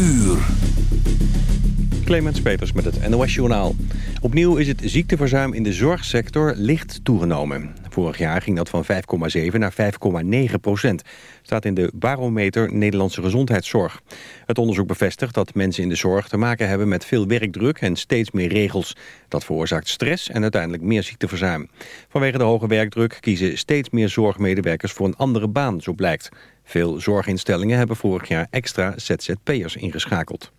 uur. Clemens Peters met het NOS Journaal. Opnieuw is het ziekteverzuim in de zorgsector licht toegenomen. Vorig jaar ging dat van 5,7 naar 5,9 procent. Staat in de barometer Nederlandse gezondheidszorg. Het onderzoek bevestigt dat mensen in de zorg te maken hebben met veel werkdruk en steeds meer regels. Dat veroorzaakt stress en uiteindelijk meer ziekteverzuim. Vanwege de hoge werkdruk kiezen steeds meer zorgmedewerkers voor een andere baan, zo blijkt. Veel zorginstellingen hebben vorig jaar extra ZZP'ers ingeschakeld.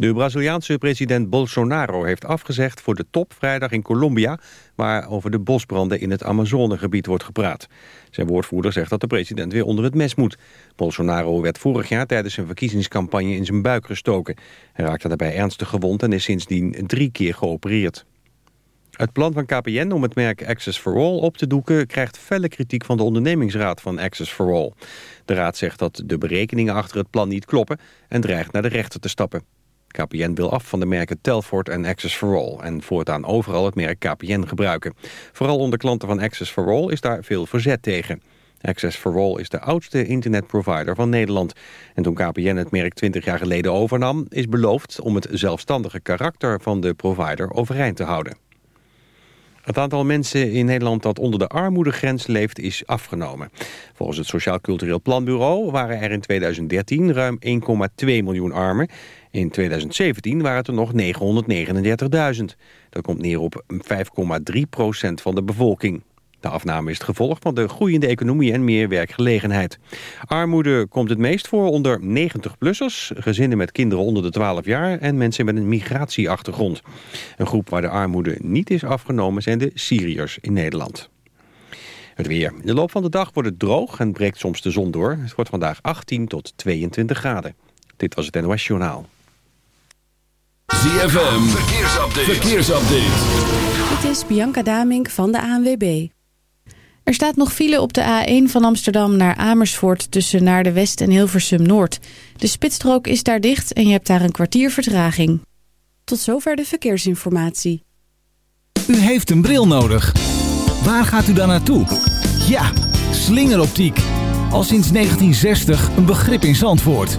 De Braziliaanse president Bolsonaro heeft afgezegd voor de top vrijdag in Colombia... waar over de bosbranden in het Amazonegebied wordt gepraat. Zijn woordvoerder zegt dat de president weer onder het mes moet. Bolsonaro werd vorig jaar tijdens zijn verkiezingscampagne in zijn buik gestoken. Hij raakte daarbij ernstig gewond en is sindsdien drie keer geopereerd. Het plan van KPN om het merk Access for All op te doeken... krijgt felle kritiek van de ondernemingsraad van Access for All. De raad zegt dat de berekeningen achter het plan niet kloppen... en dreigt naar de rechter te stappen. KPN wil af van de merken Telfort en Access for All... en voortaan overal het merk KPN gebruiken. Vooral onder klanten van Access for All is daar veel verzet tegen. Access for All is de oudste internetprovider van Nederland. En toen KPN het merk 20 jaar geleden overnam... is beloofd om het zelfstandige karakter van de provider overeind te houden. Het aantal mensen in Nederland dat onder de armoedegrens leeft is afgenomen. Volgens het Sociaal Cultureel Planbureau waren er in 2013 ruim 1,2 miljoen armen. In 2017 waren het er nog 939.000. Dat komt neer op 5,3 procent van de bevolking. De afname is het gevolg van de groeiende economie en meer werkgelegenheid. Armoede komt het meest voor onder 90-plussers, gezinnen met kinderen onder de 12 jaar en mensen met een migratieachtergrond. Een groep waar de armoede niet is afgenomen zijn de Syriërs in Nederland. Het weer. In de loop van de dag wordt het droog en breekt soms de zon door. Het wordt vandaag 18 tot 22 graden. Dit was het NOS Journaal. ZFM, verkeersupdate. verkeersupdate. Dit is Bianca Damink van de ANWB. Er staat nog file op de A1 van Amsterdam naar Amersfoort... tussen naar de West en Hilversum Noord. De spitsstrook is daar dicht en je hebt daar een kwartier vertraging. Tot zover de verkeersinformatie. U heeft een bril nodig. Waar gaat u dan naartoe? Ja, slingeroptiek. Al sinds 1960 een begrip in Zandvoort.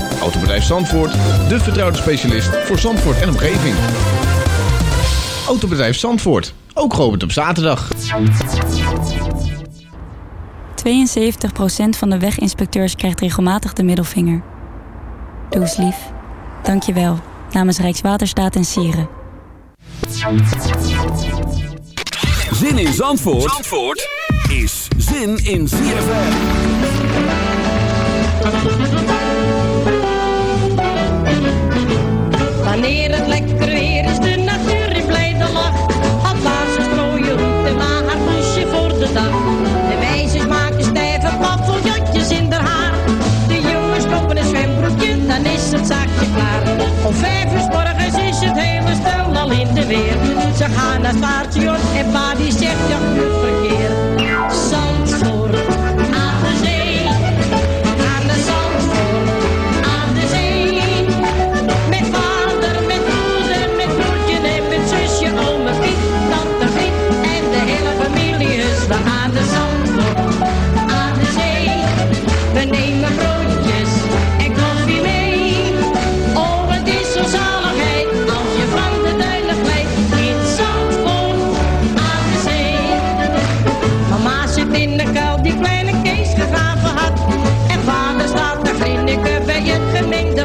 Autobedrijf Zandvoort, de vertrouwde specialist voor Zandvoort en omgeving. Autobedrijf Zandvoort, ook geopend op zaterdag. 72% van de weginspecteurs krijgt regelmatig de middelvinger. Doe eens lief. Dank je wel. Namens Rijkswaterstaat en Sieren. Zin in Zandvoort, Zandvoort is zin in ZFM. Wanneer het lekker weer is, de natuur in blijde lach. Had laatst strooien roet en na haar poesje voor de dag. De meisjes maken stijve paffeljotjes in haar haar. De jongens kopen een zwembroekje, dan is het zaakje klaar. Om vijf uur morgens is het hele stel al in de weer. Ze gaan naar het en pa die zegt ja,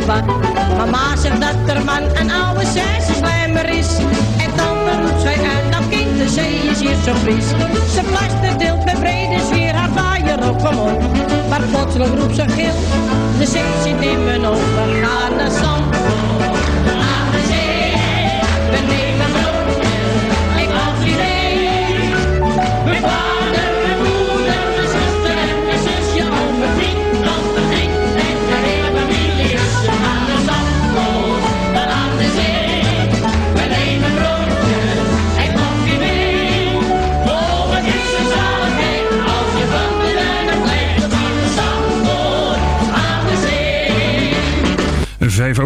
Mama zegt dat er man een oude zes is slijmer is. En dan roept zij uit, dat kind, de zee is hier zo fris. Ze plaster deelt met brede sfeer haar vaaier op omhoog. Maar plotseling roept ze geel. de zee zit in mijn ogen, ga naar zand.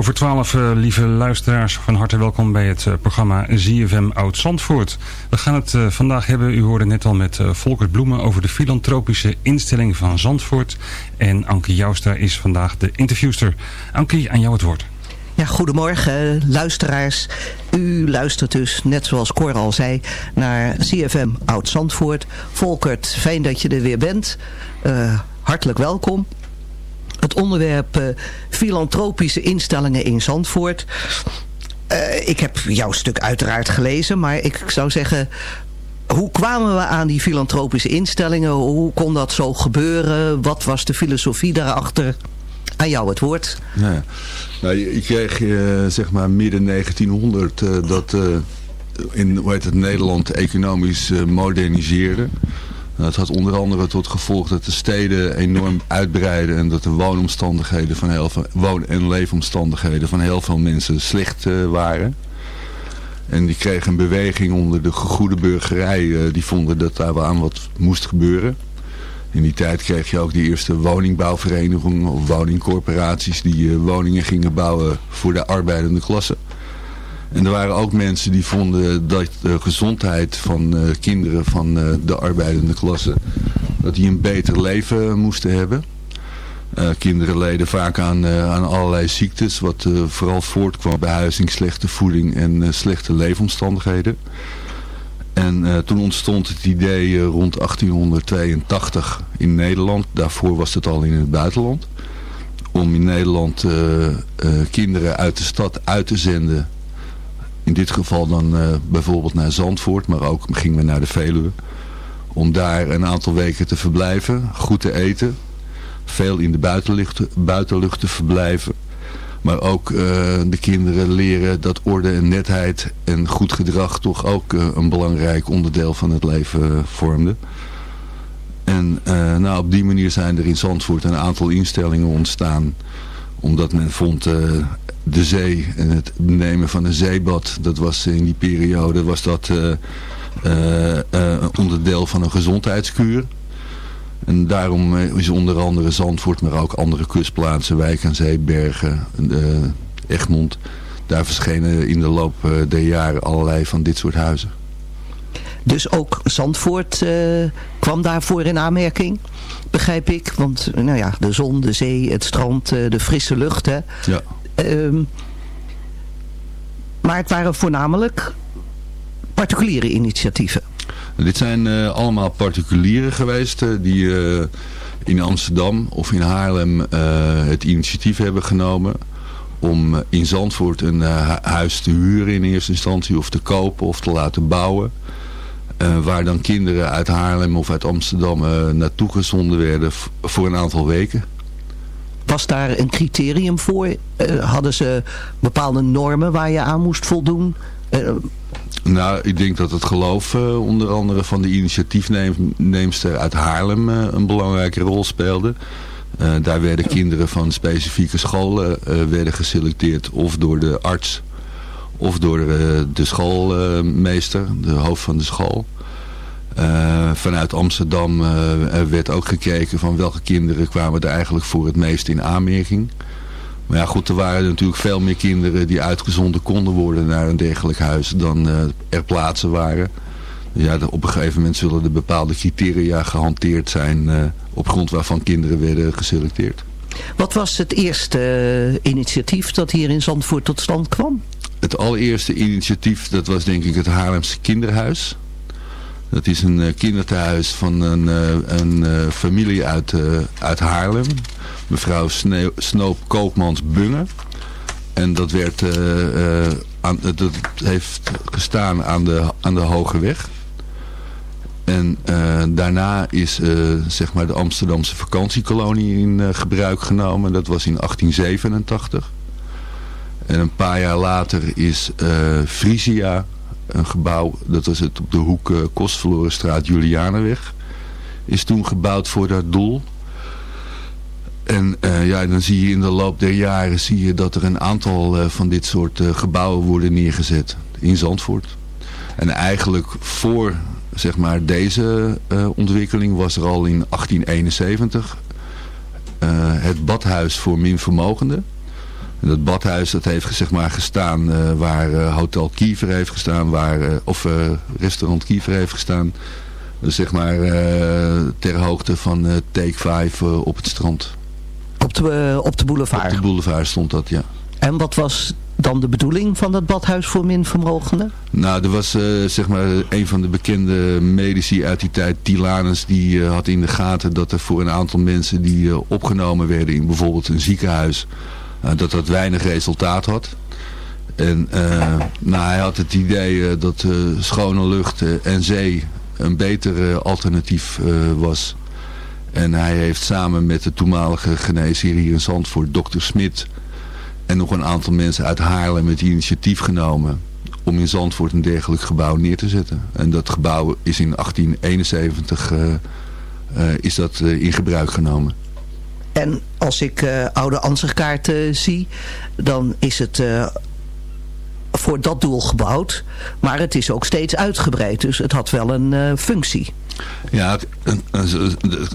Over twaalf, eh, lieve luisteraars. Van harte welkom bij het eh, programma ZFM Oud Zandvoort. We gaan het eh, vandaag hebben, u hoorde net al met Volkert Bloemen... over de filantropische instelling van Zandvoort. En Ankie Joustra is vandaag de interviewster. Ankie, aan jou het woord. Ja, goedemorgen luisteraars. U luistert dus, net zoals Cor al zei, naar CFM Oud-Zandvoort. Volkert, fijn dat je er weer bent. Hartelijk welkom. Het onderwerp uh, filantropische instellingen in Zandvoort. Uh, ik heb jouw stuk uiteraard gelezen, maar ik zou zeggen... Hoe kwamen we aan die filantropische instellingen? Hoe kon dat zo gebeuren? Wat was de filosofie daarachter? Aan jou het woord. Ja. Nou, ik kreeg uh, zeg maar midden 1900 uh, dat in hoe heet het, Nederland economisch moderniseerde. Dat had onder andere tot gevolg dat de steden enorm uitbreiden en dat de woonomstandigheden van heel veel, woon- en leefomstandigheden van heel veel mensen slecht waren. En die kregen een beweging onder de goede burgerij. die vonden dat daar wel aan wat moest gebeuren. In die tijd kreeg je ook die eerste woningbouwverenigingen of woningcorporaties die uh, woningen gingen bouwen voor de arbeidende klasse. En er waren ook mensen die vonden dat de gezondheid van uh, kinderen van uh, de arbeidende klasse, dat die een beter leven moesten hebben. kinderen leden vaak aan, aan allerlei ziektes, wat vooral voortkwam bij huizing, slechte voeding en slechte leefomstandigheden. En toen ontstond het idee rond 1882 in Nederland. Daarvoor was het al in het buitenland. Om in Nederland kinderen uit de stad uit te zenden. In dit geval dan bijvoorbeeld naar Zandvoort. Maar ook gingen we naar de Veluwe. Om daar een aantal weken te verblijven. Goed te eten. Veel in de buitenlucht, buitenlucht te verblijven. Maar ook uh, de kinderen leren dat orde en netheid en goed gedrag toch ook uh, een belangrijk onderdeel van het leven uh, vormde. En nou, op die manier zijn er in Zandvoort een aantal instellingen ontstaan. Omdat men vond de zee en het nemen van een zeebad, dat was in die periode was dat onderdeel van een gezondheidskuur. En daarom is onder andere Zandvoort, maar ook andere kustplaatsen, Wijk aan Zee, Bergen, Egmond. Daar verschenen in de loop der jaren allerlei van dit soort huizen. Dus ook Zandvoort uh, kwam daarvoor in aanmerking, begrijp ik. Want nou ja, de zon, de zee, het strand, uh, de frisse lucht. Hè. Ja. Uh, maar het waren voornamelijk particuliere initiatieven. Dit zijn uh, allemaal particulieren geweest uh, die uh, in Amsterdam of in Haarlem het initiatief hebben genomen om in Zandvoort een huis te huren in eerste instantie of te kopen of te laten bouwen. waar dan kinderen uit Haarlem of uit Amsterdam naartoe gezonden werden voor een aantal weken. Was daar een criterium voor? hadden ze bepaalde normen waar je aan moest voldoen? Nou, ik denk dat het geloof uh, onder andere van de initiatiefneemster uit Haarlem een belangrijke rol speelde. Daar werden kinderen van specifieke scholen werden geselecteerd of door de arts of door de schoolmeester, de hoofd van de school. Vanuit Amsterdam werd ook gekeken van welke kinderen kwamen er eigenlijk voor het meest in aanmerking. Maar ja goed, er waren natuurlijk veel meer kinderen die uitgezonden konden worden naar een dergelijk huis dan uh, er plaatsen waren. Ja, op een gegeven moment zullen er bepaalde criteria gehanteerd zijn op grond waarvan kinderen werden geselecteerd. Wat was het eerste initiatief dat hier in Zandvoort tot stand kwam? Het allereerste initiatief, dat was denk ik het Haarlemse Kinderhuis. Dat is een uh, kinderthuis van een, uh, een uh, familie uit, uit Haarlem. Mevrouw Snoop Koopmans Bungen. En dat, werd, aan, heeft gestaan aan de, aan de Hoge Weg. En daarna is zeg maar de Amsterdamse vakantiekolonie in gebruik genomen. Dat was in 1887. En een paar jaar later is Frisia, een gebouw, dat was het op de hoek Kostverlorenstraat Julianenweg, is toen gebouwd voor dat doel. En ja, dan zie je in de loop der jaren zie je dat er een aantal van dit soort gebouwen worden neergezet in Zandvoort. En eigenlijk voor zeg maar, deze ontwikkeling was er al in 1871 uh, het badhuis voor minvermogenden. En dat badhuis dat heeft zeg maar, gestaan uh, waar Hotel Kiever heeft gestaan, waar, of restaurant Kiever heeft gestaan. Dus zeg maar ter hoogte van Take 5 op het strand. Op de, op de boulevard? Op de boulevard stond dat, ja. En wat was dan de bedoeling van dat badhuis voor minvermogenden? Nou, er was uh, zeg maar een van de bekende medici uit die tijd, Tilanus, die uh, had in de gaten dat er voor een aantal mensen die uh, opgenomen werden in bijvoorbeeld een ziekenhuis, dat dat weinig resultaat had. En nou, hij had het idee dat schone lucht en zee een beter alternatief was. En hij heeft samen met de toenmalige geneesheer hier in Zandvoort, dokter Smit, en nog een aantal mensen uit Haarlem het initiatief genomen om in Zandvoort een dergelijk gebouw neer te zetten. En dat gebouw is in 1871 uh, uh, is dat, in gebruik genomen. En als ik uh, oude ansichtkaarten zie, dan is het uh, voor dat doel gebouwd. Maar het is ook steeds uitgebreid, dus het had wel een uh, functie. Ja,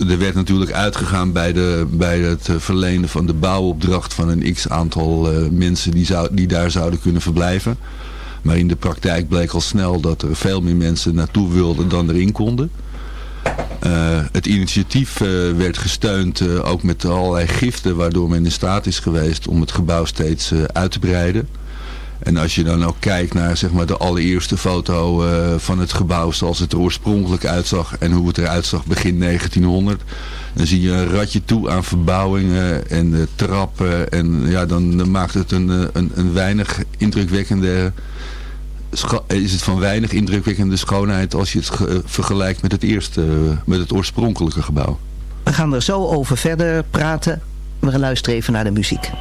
er werd natuurlijk uitgegaan bij, de, bij het verlenen van de bouwopdracht van een x-aantal mensen die, zou, die daar zouden kunnen verblijven. Maar in de praktijk bleek al snel dat er veel meer mensen naartoe wilden dan erin konden. Uh, het initiatief uh, werd gesteund uh, ook met allerlei giften waardoor men in staat is geweest om het gebouw steeds uit te breiden. En als je dan ook kijkt naar zeg maar, de allereerste foto van het gebouw zoals het er oorspronkelijk uitzag en hoe het eruit zag begin 1900. Dan zie je een ratje toe aan verbouwingen en trappen. En ja, dan, dan, maakt het een, een, een weinig indrukwekkende... Is het van weinig indrukwekkende schoonheid als je het vergelijkt met het eerste, met het oorspronkelijke gebouw. We gaan er zo over verder praten. We luisteren even naar de muziek.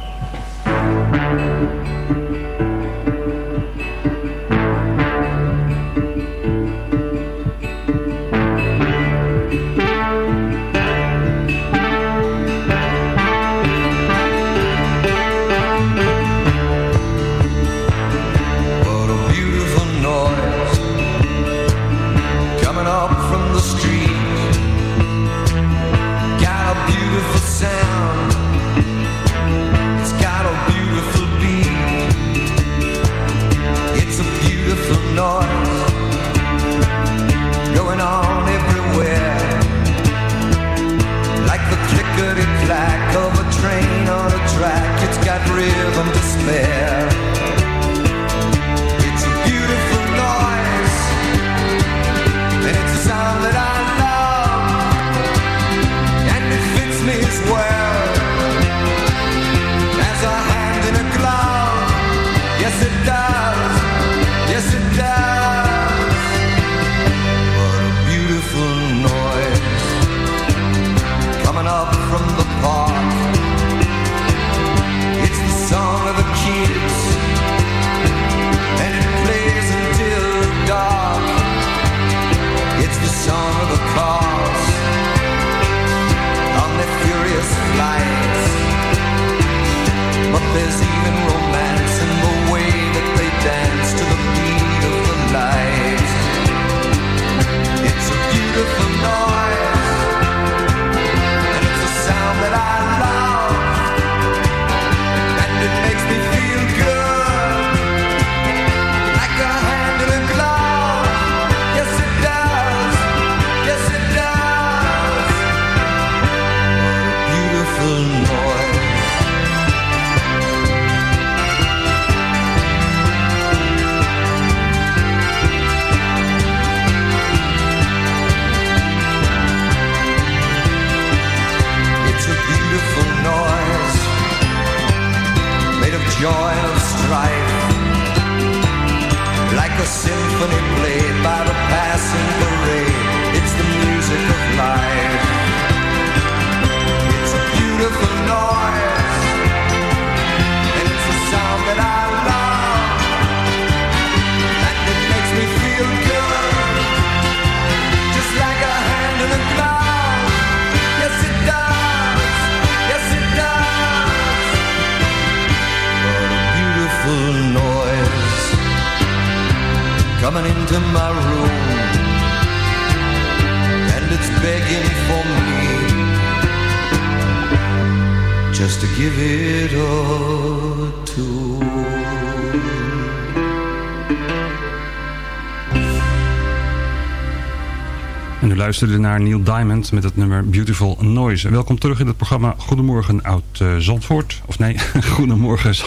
Luisterde naar Neil Diamond met het nummer Beautiful Noise. Welkom terug in het programma Goedemorgen Oud uh, Zandvoort. Of nee, Goedemorgen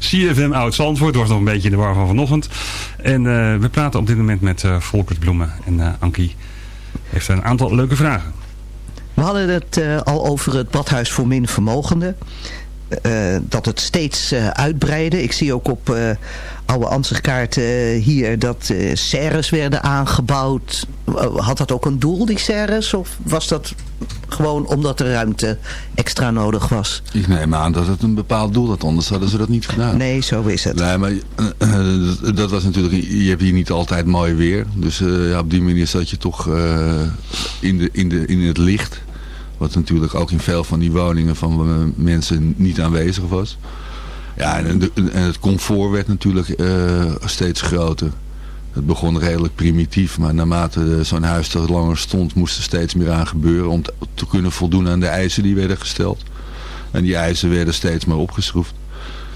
CFM Oud Zandvoort. wordt nog een beetje in de war van vanochtend. En uh, we praten op dit moment met uh, Volkert Bloemen. En uh, Ankie heeft een aantal leuke vragen. We hadden het al over het badhuis voor min vermogenden. Uh, dat het steeds uh, uitbreidde. Ik zie ook op oude ansichtkaarten hier dat serres werden aangebouwd. had dat ook een doel, die serres? Of was dat gewoon omdat er ruimte extra nodig was? Ik neem aan dat het een bepaald doel had, anders hadden ze dat niet gedaan. Nee, zo is het. Nee, maar dat was natuurlijk, je hebt hier niet altijd mooi weer. Dus ja, op die manier zat je toch in, de, in, de, in het licht. Wat natuurlijk ook in veel van die woningen van mensen niet aanwezig was. Ja, en, het comfort werd natuurlijk uh, steeds groter. Het begon redelijk primitief, maar naarmate zo'n huis er langer stond, moest er steeds meer aan gebeuren om te, kunnen voldoen aan de eisen die werden gesteld. En die eisen werden steeds maar opgeschroefd.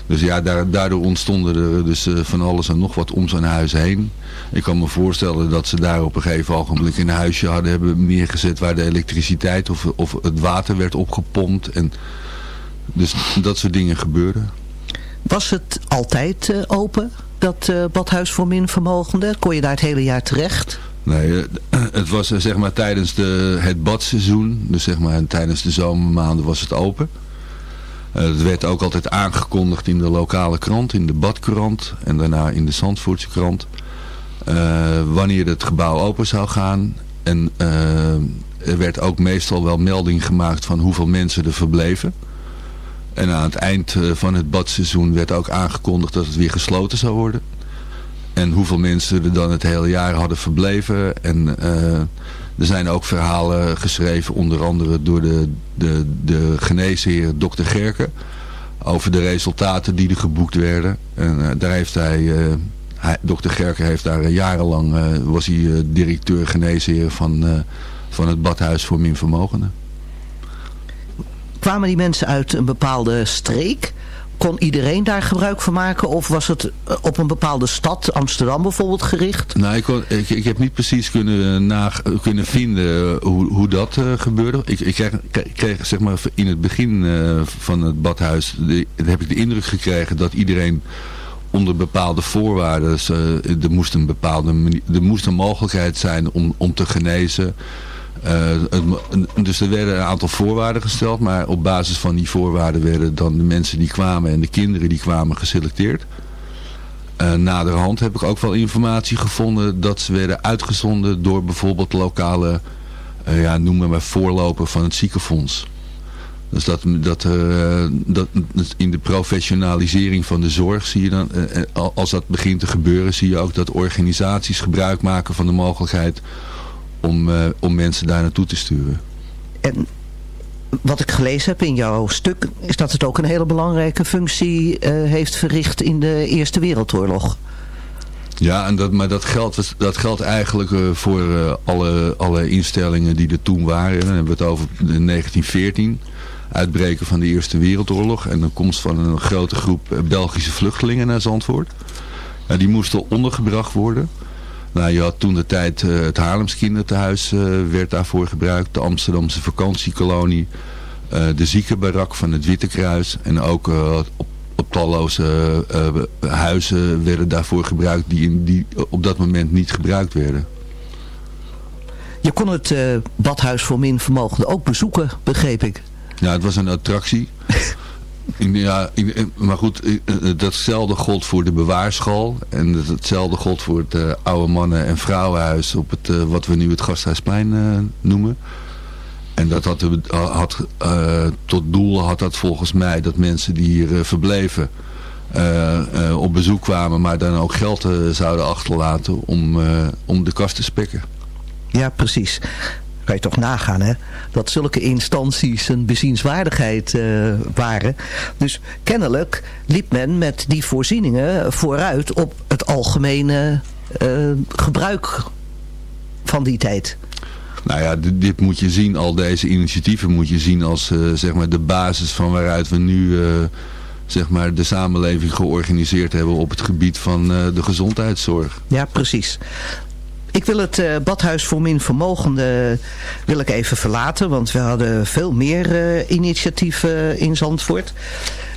Dus ja, daardoor ontstonden er dus van alles en nog wat om zo'n huis heen. Ik kan me voorstellen dat ze daar op een gegeven ogenblik een huisje hadden hebben neergezet waar de elektriciteit of, of het water werd opgepompt. En dus dat soort dingen gebeurden. Was het altijd uh, open, dat uh, badhuis voor minvermogenden? Kon je daar het hele jaar terecht? Nee, het was zeg maar tijdens de, het badseizoen, dus zeg maar tijdens de zomermaanden was het open. Het werd ook altijd aangekondigd in de lokale krant, in de badkrant en daarna in de Zandvoortse krant. Wanneer het gebouw open zou gaan. En er werd ook meestal wel melding gemaakt van hoeveel mensen er verbleven. En aan het eind van het badseizoen werd ook aangekondigd dat het weer gesloten zou worden. En hoeveel mensen er dan het hele jaar hadden verbleven. En uh, er zijn ook verhalen geschreven, onder andere door de, de, de geneesheer Dr. Gerken. Over de resultaten die er geboekt werden. En daar heeft hij... Hij, dokter Gerker heeft daar jarenlang, uh, was hij uh, directeur geneesheer van, uh, van het badhuis voor minvermogenden. Kwamen die mensen uit een bepaalde streek? Kon iedereen daar gebruik van maken? Of was het op een bepaalde stad, Amsterdam bijvoorbeeld, gericht? Nou, ik, kon, ik, ik heb niet precies kunnen, kunnen vinden hoe, hoe dat gebeurde. Ik, ik kreeg, kreeg, zeg maar in het begin van het badhuis, heb ik de indruk gekregen dat iedereen onder bepaalde voorwaarden. Er, moest een bepaalde er moest een mogelijkheid zijn om, om te genezen. Uh, het, dus er werden een aantal voorwaarden gesteld. Maar op basis van die voorwaarden werden dan de mensen die kwamen en de kinderen die kwamen geselecteerd. Uh, naderhand heb ik ook wel informatie gevonden dat ze werden uitgezonden door bijvoorbeeld lokale, ja, noem maar voorloper van het ziekenfonds. Dus dat, dat, uh, dat in de professionalisering van de zorg zie je dan, uh, als dat begint te gebeuren, zie je ook dat organisaties gebruik maken van de mogelijkheid om, uh, om mensen daar naartoe te sturen. En wat ik gelezen heb in jouw stuk, is dat het ook een hele belangrijke functie heeft verricht in de Eerste Wereldoorlog. Ja, en dat, maar dat geldt, dat geldt eigenlijk uh, voor uh, alle, alle instellingen die er toen waren. Dan hebben we het over 1914 uitbreken van de Eerste Wereldoorlog en de komst van een grote groep Belgische vluchtelingen naar Zandvoort. Ja, die moesten ondergebracht worden. Nou, je had toen de tijd uh, het Haarlems kinderthuis uh, werd daarvoor gebruikt, de Amsterdamse vakantiekolonie, uh, de ziekenbarak van het Witte Kruis en ook op, op talloze huizen werden daarvoor gebruikt die, in, die op dat moment niet gebruikt werden. Je kon het badhuis voor min vermogenden ook bezoeken, begreep ik. Ja, het was een attractie. ja, maar goed, datzelfde gold voor de bewaarschool. En hetzelfde gold voor het oude mannen- en vrouwenhuis op het, wat we nu het Gasthuisplein uh, noemen. En dat had, had tot doel had dat volgens mij dat mensen die hier verbleven op bezoek kwamen, maar dan ook geld zouden achterlaten om, om de kast te spekken. Ja, precies. Kan je toch nagaan, hè? Dat zulke instanties een bezienswaardigheid eh, waren. Dus kennelijk liep men met die voorzieningen vooruit op het algemene eh, gebruik van die tijd. Nou ja, dit, dit, moet je zien, al deze initiatieven moet je zien als uh, zeg maar de basis van waaruit we nu zeg maar de samenleving georganiseerd hebben op het gebied van uh, de gezondheidszorg. Ja, precies. Ik wil het uh, badhuis voor min wil ik even verlaten, want we hadden veel meer uh, initiatieven in Zandvoort.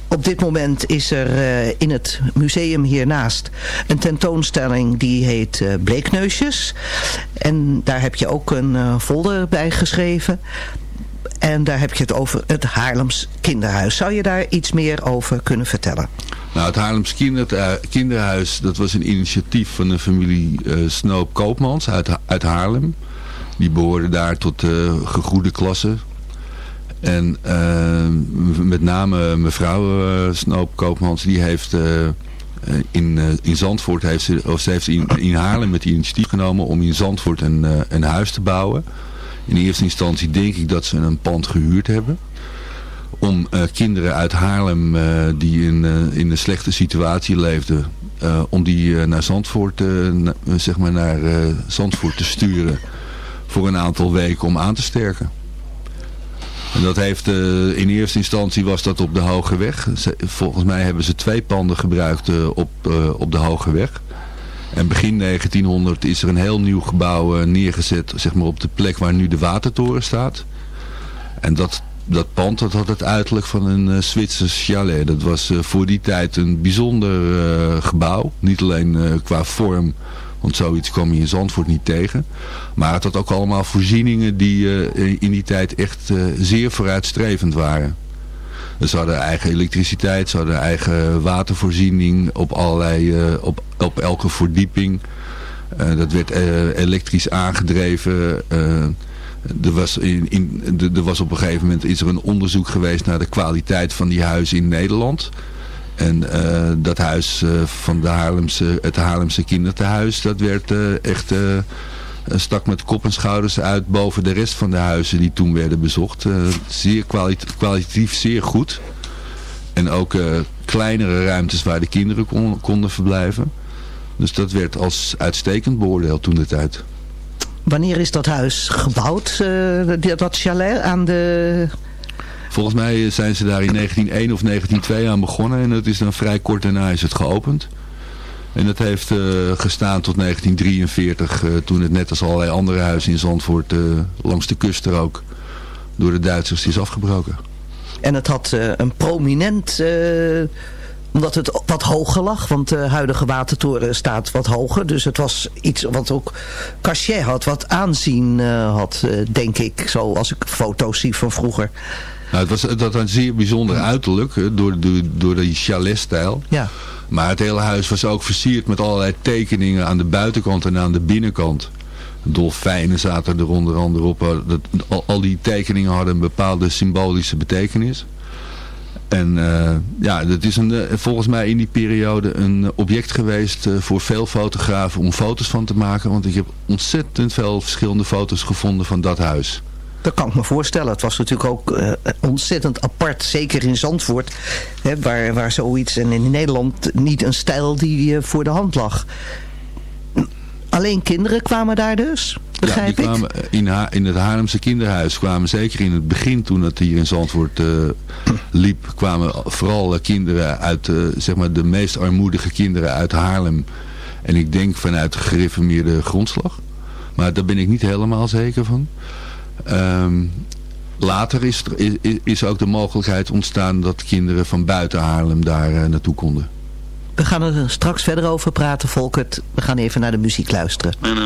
Op dit moment is er in het museum hiernaast een tentoonstelling die heet Bleekneusjes. En daar heb je ook een folder bij geschreven. En daar heb je het over het Haarlems Kinderhuis. Zou je daar iets meer over kunnen vertellen? Nou, het Haarlems kinder, Kinderhuis, dat was een initiatief van de familie Snoop Koopmans uit, uit Haarlem. Die behoorden daar tot de gegoede klasse. En uh, met name mevrouw uh, Snoop Koopmans, die heeft uh, in, in Zandvoort, heeft ze, of ze heeft in, in Haarlem met die initiatief genomen om in Zandvoort een, een huis te bouwen. In eerste instantie denk ik dat ze een pand gehuurd hebben. Om kinderen uit Haarlem die in, in een slechte situatie leefden, om die naar Zandvoort, zeg maar naar Zandvoort te sturen voor een aantal weken om aan te sterken. En dat heeft, in eerste instantie was dat op de Hoge Weg. Volgens mij hebben ze twee panden gebruikt op, op de Hoge Weg. En begin 1900 is er een heel nieuw gebouw neergezet zeg maar, op de plek waar nu de watertoren staat. En dat, dat pand dat had het uiterlijk van een Zwitsers chalet. Dat was voor die tijd een bijzonder gebouw. Niet alleen qua vorm, want zoiets kwam je in Zandvoort niet tegen. Maar het had ook allemaal voorzieningen die uh, in die tijd echt uh, zeer vooruitstrevend waren. Ze hadden eigen elektriciteit, ze hadden eigen watervoorziening op, allerlei, uh, op, op elke verdieping. dat werd elektrisch aangedreven. er, was in, in, was op een gegeven moment is er een onderzoek geweest naar de kwaliteit van die huizen in Nederland. En dat huis van de Haarlemse, het Haarlemse kinderthuis, dat werd echt stak met kop en schouders uit boven de rest van de huizen die toen werden bezocht. zeer kwalit kwalitatief zeer goed. En ook kleinere ruimtes waar de kinderen kon, konden verblijven. Dus dat werd als uitstekend beoordeeld toen de tijd. Wanneer is dat huis gebouwd, dat chalet aan de Volgens mij zijn ze daar in 1901 of 1902 aan begonnen. En dat is dan vrij kort daarna is het geopend. En dat heeft uh, gestaan tot 1943. Uh, toen het net als allerlei andere huizen in Zandvoort uh, langs de kust er ook door de Duitsers is afgebroken. En het had een prominent omdat het wat hoger lag. Want de huidige watertoren staat wat hoger. Dus het was iets wat ook cachet had. Wat aanzien had, denk ik. Zo als ik foto's zie van vroeger. Nou, het was dat had een zeer bijzonder uiterlijk. Door, door, door de chalet-stijl. Ja. Maar het hele huis was ook versierd met allerlei tekeningen aan de buitenkant en aan de binnenkant. Dolfijnen zaten er onder andere op. Dat, al, al die tekeningen hadden een bepaalde symbolische betekenis. En uh, ja, dat is een, volgens mij in die periode een object geweest uh, voor veel fotografen om foto's van te maken. Want ik heb ontzettend veel verschillende foto's gevonden van dat huis. Dat kan ik me voorstellen. Het was natuurlijk ook uh, ontzettend apart, zeker in Zandvoort. Hè, waar, waar zoiets, en in Nederland niet een stijl die voor de hand lag. Alleen kinderen kwamen daar dus? ja, die kwamen in, ha in het Haarlemse kinderhuis kwamen zeker in het begin toen het hier in Zandvoort uh, liep, kwamen vooral kinderen uit uh, zeg maar de meest armoedige kinderen uit Haarlem. En ik denk vanuit gereformeerde grondslag. Maar daar ben ik niet helemaal zeker van. Um, later is, er, is, is, ook de mogelijkheid ontstaan dat kinderen van buiten Haarlem daar uh, naartoe konden. We gaan er straks verder over praten, Volkert. We gaan even naar de muziek luisteren. Mana,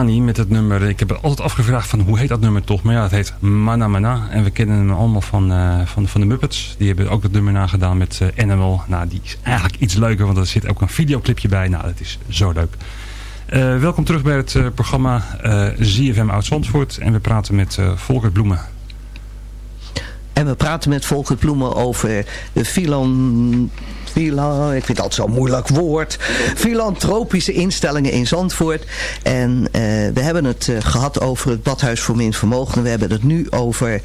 Met het nummer. Ik heb altijd afgevraagd van hoe heet dat nummer toch. Maar ja, het heet Mana Mana. En we kennen hem allemaal van, eh, van, van de Muppets. Die hebben ook dat nummer nagedaan met eh, Animal. Nou, die is eigenlijk iets leuker, want er zit ook een videoclipje bij. Nou, dat is zo leuk. Eh, welkom terug bij het programma ZFM Oud-Zandvoort. En we praten met Volker Bloemen. En we praten met Volker Bloemen over de filan... Ik vind dat zo'n moeilijk woord. Filantropische instellingen in Zandvoort. En eh, we hebben het eh, gehad over het Badhuis voor Minvermogenden. We hebben het nu over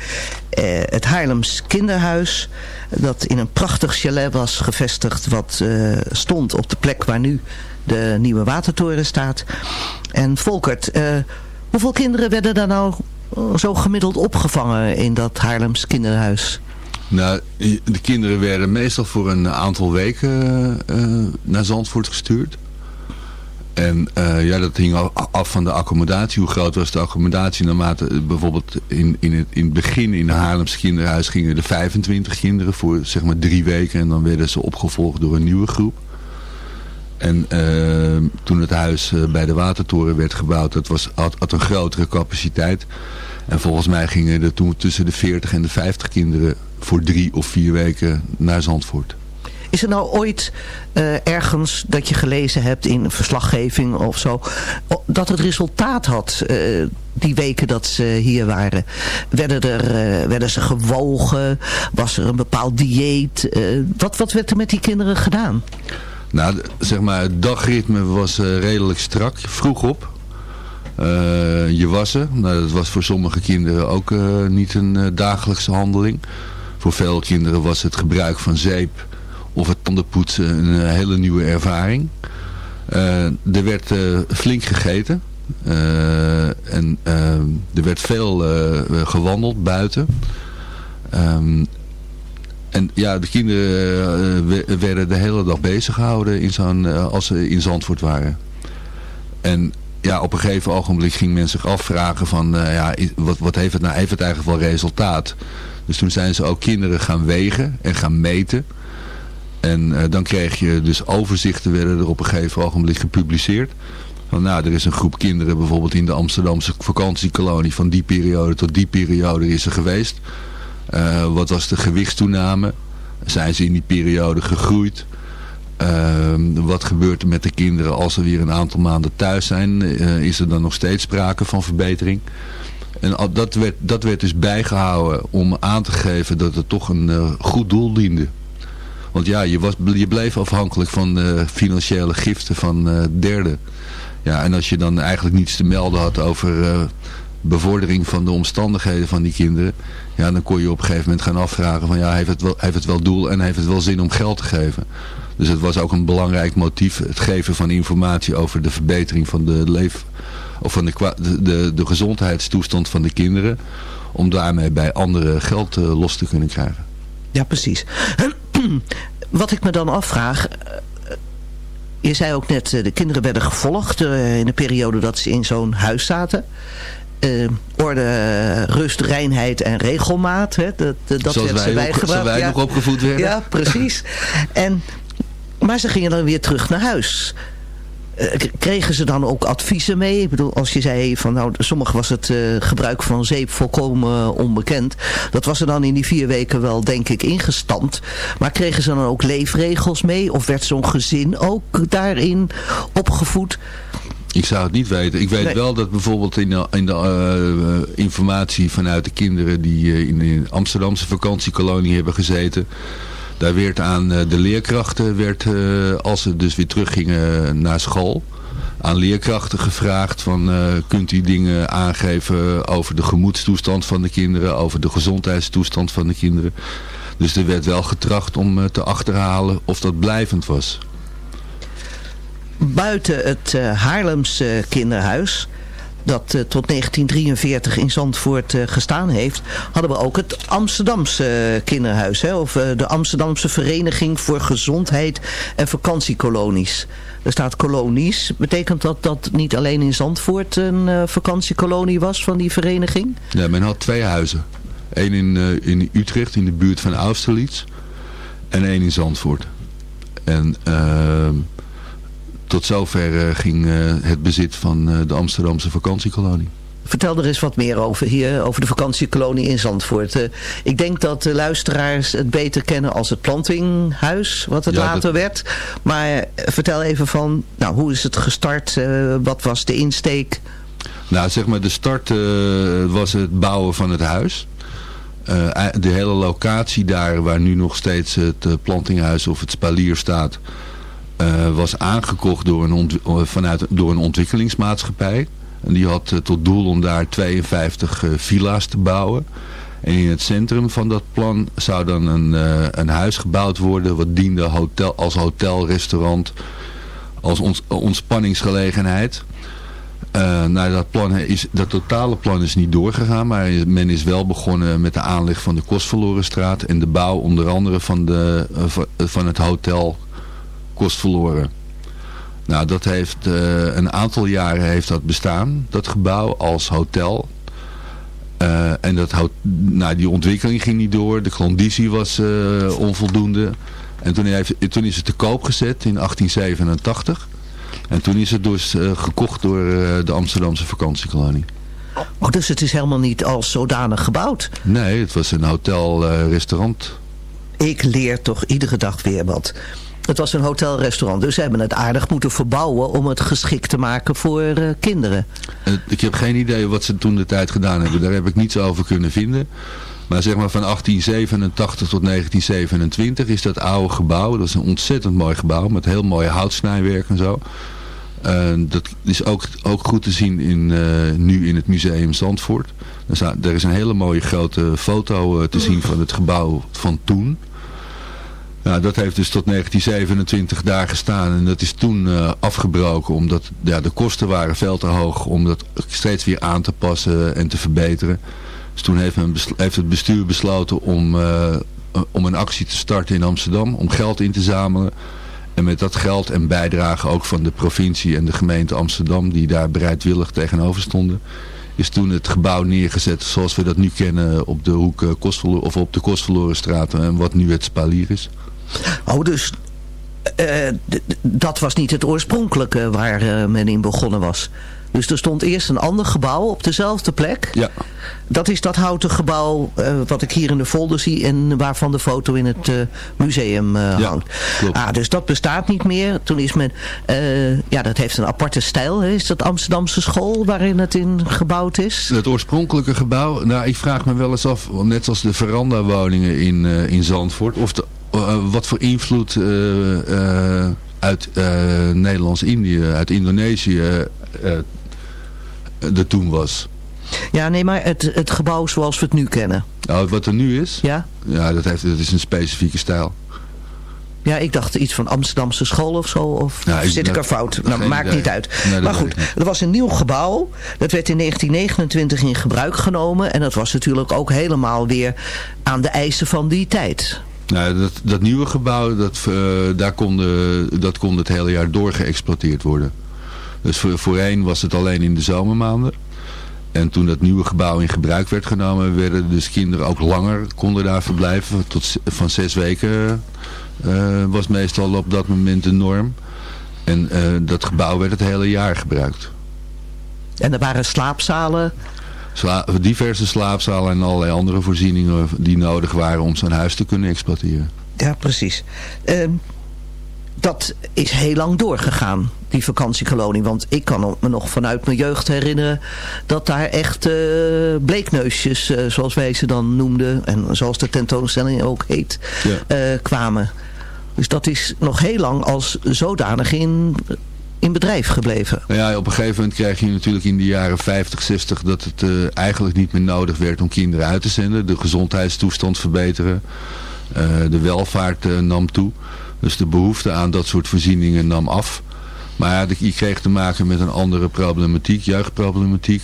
eh, het Haarlems Kinderhuis. Dat in een prachtig chalet was gevestigd. Wat stond op de plek waar nu de nieuwe watertoren staat. En Volkert, hoeveel kinderen werden daar nou zo gemiddeld opgevangen in dat Haarlems kinderhuis? Nou, de kinderen werden meestal voor een aantal weken eh, naar Zandvoort gestuurd. En eh, ja, dat hing af- van de accommodatie. Hoe groot was de accommodatie? Naarmate eh, bijvoorbeeld in, in, het, in het begin in het Haarlems kinderhuis gingen er 25 kinderen voor zeg maar drie weken. En dan werden ze opgevolgd door een nieuwe groep. En eh, toen het huis eh, bij de Watertoren werd gebouwd, dat was, had, had een grotere capaciteit. En volgens mij gingen er toen tussen de 40 en de 50 kinderen voor drie of vier weken naar Zandvoort. Is er nou ooit eh, ergens dat je gelezen hebt in verslaggeving of zo... dat het resultaat had eh, die weken dat ze hier waren? Werden, er, eh, werden ze gewogen? Was er een bepaald dieet? Wat, wat werd er met die kinderen gedaan? Nou, zeg maar, het dagritme was redelijk strak. Vroeg op. Je wassen. Nou, dat was voor sommige kinderen ook niet een dagelijkse handeling. Voor veel kinderen was het gebruik van zeep of het tandenpoetsen een eh, hele nieuwe ervaring. Eh, er werd eh, flink gegeten. En er werd veel gewandeld buiten. Ehm, en ja, de kinderen we- werden de hele dag bezig gehouden in zo'n, als ze in Zandvoort waren. En ja, op een gegeven ogenblik ging men zich afvragen van, ja, wat, wat heeft het nou, heeft het eigenlijk wel resultaat? Dus toen zijn ze ook kinderen gaan wegen en gaan meten. En eh, dan kreeg je dus overzichten werden er op een gegeven ogenblik gepubliceerd. Nou, er is een groep kinderen bijvoorbeeld in de Amsterdamse vakantiekolonie van die periode tot die periode is er geweest. Eh, wat was de gewichtstoename? Zijn ze in die periode gegroeid? Ehm, wat gebeurt er met de kinderen als ze weer een aantal maanden thuis zijn? Eh, is er dan nog steeds sprake van verbetering? En dat werd, dat werd dus bijgehouden om aan te geven dat het toch een eh, goed doel diende. Want ja, je, was, je bleef afhankelijk van de financiële giften van eh, derden. Ja, en als je dan eigenlijk niets te melden had over eh, bevordering van de omstandigheden van die kinderen. Ja, dan kon je op een gegeven moment gaan afvragen van ja, heeft het wel, heeft het wel doel en heeft het wel zin om geld te geven. Dus het was ook een belangrijk motief, het geven van informatie over de verbetering van de leef, of van de, de, de, gezondheidstoestand van de kinderen. Om daarmee bij anderen geld eh, los te kunnen krijgen. Ja, precies. Wat ik me dan afvraag... eh, Je zei ook net, eh, de kinderen werden gevolgd in de periode dat ze in zo'n huis zaten. eh, orde, rust, reinheid en regelmaat. Hè. Dat, dat Zoals werd ze wij, bijgebracht. zoals wij ja. nog opgevoed werden. Ja, precies. en, maar ze gingen dan weer terug naar huis. Eh, kregen ze dan ook adviezen mee? Ik bedoel, als je zei van nou, sommige was het eh, gebruik van zeep volkomen onbekend. Dat was er dan in die vier weken wel, denk ik, ingestampt. Maar kregen ze dan ook leefregels mee? Of werd zo'n gezin ook daarin opgevoed? Ik zou het niet weten. Ik weet Nee. wel dat bijvoorbeeld in de, in de eh, informatie vanuit de kinderen die in de Amsterdamse vakantiekolonie hebben gezeten. Daar werd aan eh, de leerkrachten, werd, eh, als ze dus weer teruggingen naar school, aan leerkrachten gevraagd van eh, kunt u dingen aangeven over de gemoedstoestand van de kinderen, over de gezondheidstoestand van de kinderen. Dus er werd wel getracht om te achterhalen of dat blijvend was. buiten het eh, Haarlemse kinderhuis dat eh, tot 1943 in Zandvoort eh, gestaan heeft, hadden we ook het Amsterdamse eh, kinderhuis. Hè, of de Amsterdamse Vereniging voor Gezondheid en Vakantiekolonies. Er staat kolonies. Betekent dat dat niet alleen in Zandvoort een vakantiekolonie was van die vereniging? Ja, men had twee huizen. Eén in, in Utrecht, in de buurt van Austerlitz. En één in Zandvoort. En ehm, tot zover eh, ging eh, het bezit van eh, de Amsterdamse vakantiekolonie. Vertel er eens wat meer over hier, over de vakantiekolonie in Zandvoort. Ik denk dat de luisteraars het beter kennen als het plantinghuis, wat het Ja, later dat- werd. Maar vertel even van, nou, hoe is het gestart? Wat was de insteek? Nou, zeg maar, de start was het bouwen van het huis. De hele locatie daar, waar nu nog steeds het plantinghuis of het spalier staat, was aangekocht door een, eh, vanuit, door een ontwikkelingsmaatschappij. En die had eh, tot doel om daar 52 eh, villa's te bouwen. En in het centrum van dat plan zou dan een, eh, een huis gebouwd worden wat diende hotel, als hotel, restaurant, als ons, ontspanningsgelegenheid. Eh, nou, dat, plan is, dat totale plan is niet doorgegaan, maar men is wel begonnen met de aanleg van de Kostverlorenstraat en de bouw onder andere van, de, eh, van het hotel Kostverloren. Nou, dat heeft eh, een aantal jaren heeft dat bestaan, dat gebouw als hotel. Eh, en dat, hou- nou, die ontwikkeling ging niet door, de conditie was eh, onvoldoende. En toen, heeft, toen is het te koop gezet in 1887. En toen is het dus gekocht door de Amsterdamse vakantiekolonie. Oh, dus het is helemaal niet als zodanig gebouwd. Nee, het was een hotel-restaurant. Ik leer toch iedere dag weer wat. Het was een hotelrestaurant, dus ze hebben het aardig moeten verbouwen om het geschikt te maken voor eh, kinderen. ik heb geen idee wat ze toen de tijd gedaan hebben. Daar heb ik niets over kunnen vinden. Maar zeg maar van 1887 tot 1927 is dat oude gebouw. Dat is een ontzettend mooi gebouw met heel mooi houtsnijwerk en zo. Dat is ook, ook goed te zien in, eh, nu in het museum Zandvoort. Er, er is een hele mooie grote foto eh, te zien van het gebouw van toen. Nou, dat heeft dus tot 1927 daar gestaan en dat is toen eh, afgebroken omdat ja, de kosten waren veel te hoog om dat steeds weer aan te passen en te verbeteren. Dus toen heeft, men heeft het bestuur besloten om, eh, om een actie te starten in Amsterdam, om geld in te zamelen. En met dat geld en bijdrage ook van de provincie en de gemeente Amsterdam, die daar bereidwillig tegenover stonden, is toen het gebouw neergezet zoals we dat nu kennen op de hoek eh, Kostverlo- of op de Kostverlorenstraat en wat nu het Spalier is. Oh, dus eh, dat was niet het oorspronkelijke waar eh, men in begonnen was. Dus er stond eerst een ander gebouw op dezelfde plek. Ja. Dat is dat houten gebouw eh, wat ik hier in de folder zie en waarvan de foto in het museum Ja, hangt. klopt. Ah, dus dat bestaat niet meer. Toen is men, ja dat heeft een aparte stijl. Hè. Is dat Amsterdamse school waarin het in gebouwd is? Het oorspronkelijke gebouw, nou ik vraag me wel eens af, net als de verandawoningen in, eh, in Zandvoort, of de, wat voor invloed eh, eh, uit eh, Nederlands-Indië, uit Indonesië eh, er toen was. Ja, nee, maar het, het gebouw zoals we het nu kennen. Nou, wat er nu is, Ja? ja, dat, heeft, dat is een specifieke stijl. Ja, ik dacht iets van Amsterdamse school of zo. Of Nou, ik- zit ik er dat- fout? Nou, maakt idee. niet uit. Nee, maar goed, er was een nieuw gebouw. Dat werd in 1929 in gebruik genomen. En dat was natuurlijk ook helemaal weer aan de eisen van die tijd. Nou, dat, dat nieuwe gebouw, dat, eh, daar kon, de, dat kon het hele jaar door geëxploiteerd worden. Dus voor, voorheen was het alleen in de zomermaanden. En toen dat nieuwe gebouw in gebruik werd genomen, werden dus kinderen ook langer, konden daar verblijven. Tot, van zes weken eh, was meestal op dat moment de norm. En eh, dat gebouw werd het hele jaar gebruikt. En er waren slaapzalen. Sla- diverse slaapzalen en allerlei andere voorzieningen die nodig waren om zo'n huis te kunnen exploiteren. Ja, precies. Ehm, dat is heel lang doorgegaan, die vakantiekolonie. Want ik kan me nog vanuit mijn jeugd herinneren... dat daar echt eh, bleekneusjes, eh, zoals wij ze dan noemden... en zoals de tentoonstelling ook heet, eh, kwamen. Dus dat is nog heel lang als zodanig in, in bedrijf gebleven. Nou ja, op een gegeven moment kreeg je natuurlijk in de jaren 50, 60 dat het eh, eigenlijk niet meer nodig werd om kinderen uit te zenden. De gezondheidstoestand verbeteren. Eh, de welvaart eh, nam toe. Dus de behoefte aan dat soort voorzieningen nam af. Maar je kreeg te maken met een andere problematiek, jeugdproblematiek.